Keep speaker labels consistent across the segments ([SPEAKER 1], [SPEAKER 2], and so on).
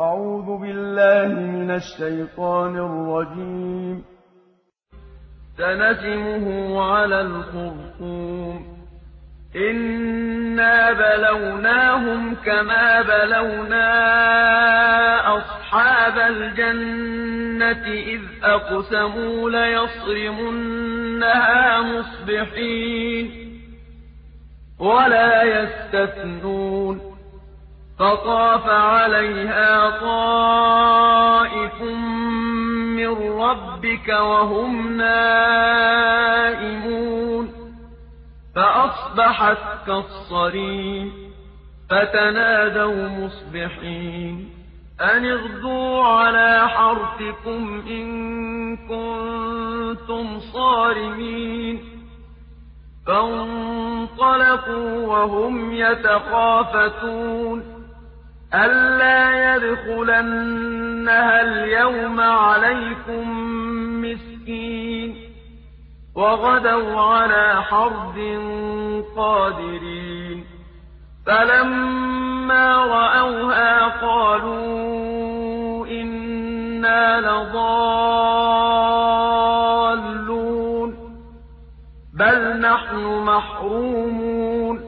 [SPEAKER 1] أعوذ بالله من الشيطان الرجيم.
[SPEAKER 2] سنسمه على الخرطوم. إنا بلوناهم كما بلونا أصحاب الجنة إذ أقسموا ليصرمنها مصبحين ولا يستثنون. فطاف عليها طائف من ربك وهم نائمون. فأصبحت كالصريم فتنادوا مصبحين. أن اغدوا على حرثكم إن كنتم صارمين. فانطلقوا وهم يتخافتون. أَلَّا يَدْخُلَنَّهَا الْيَوْمَ عَلَيْكُم مِّسْكِينٌ وَغَدَوْا عَلَىٰ حَرْدٍ قَادِرِينَ فَلَمَّا رَأَوْهَا قَالُوا إِنَّا لَضَالُّونَ بَلْ نَحْنُ مَحْرُومُونَ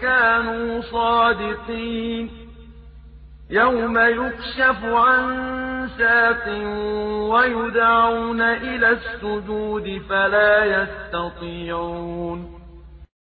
[SPEAKER 2] كَانُوا صَادِقِينَ. يَوْمَ يُكْشَفُ عَن سَاقٍ وَيُدْعَوْنَ إِلَى السُّجُودِ فَلَا يَسْتَطِيعُونَ.